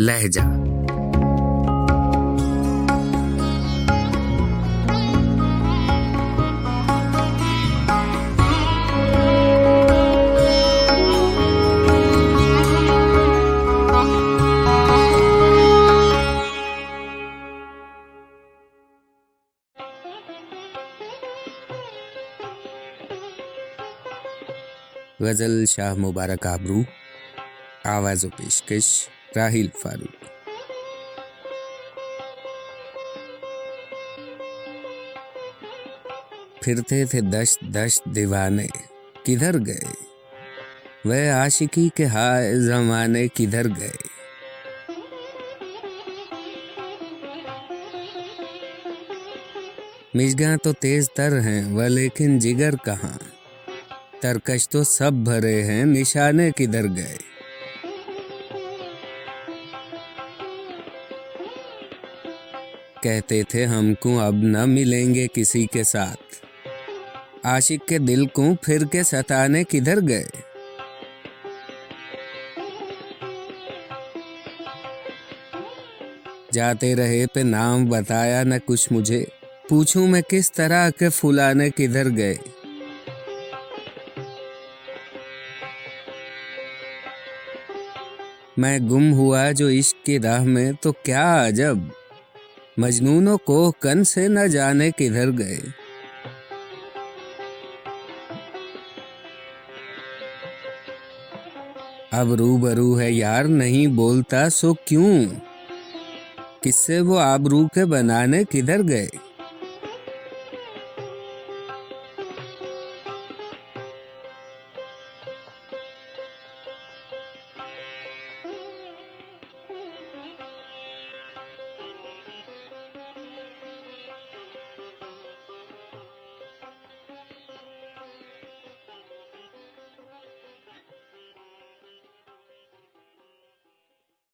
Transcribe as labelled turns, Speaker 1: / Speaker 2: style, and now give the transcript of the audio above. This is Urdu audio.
Speaker 1: لہجہ۔ غزل شاہ مبارک آبرو آواز و پیشکش۔ راہیل فاروق۔ پھرتے تھے دشت دشت دیوانے، کدھر گئے؟ وہ عاشقی کے ہائے زمانے کدھر گئے؟ مشگاں تو تیز تر ہیں، وہ لیکن جگر کہاں؟ ترکش تو سب بھرے ہیں، نشانے کدھر گئے؟ کہتے تھے ہم کو اب نہ ملیں گے کسی کے ساتھ۔ عاشق کے دل کو پھر کے ستانے کدھر گئے؟ جاتے رہے پہ نام بتایا نہ کچھ مجھے۔ پوچھوں میں کس طرح کے فلانے کدھر گئے؟ میں گم ہوا جو عشق کی راہ میں تو کیا عجب۔ مجنونوں کو کن سے نہ جانے کدھر گئے۔ اب رو برو ہے یار، نہیں بولتا، سو کیوں؟ کس سے وہ آبرو کے بنانے کدھر گئے؟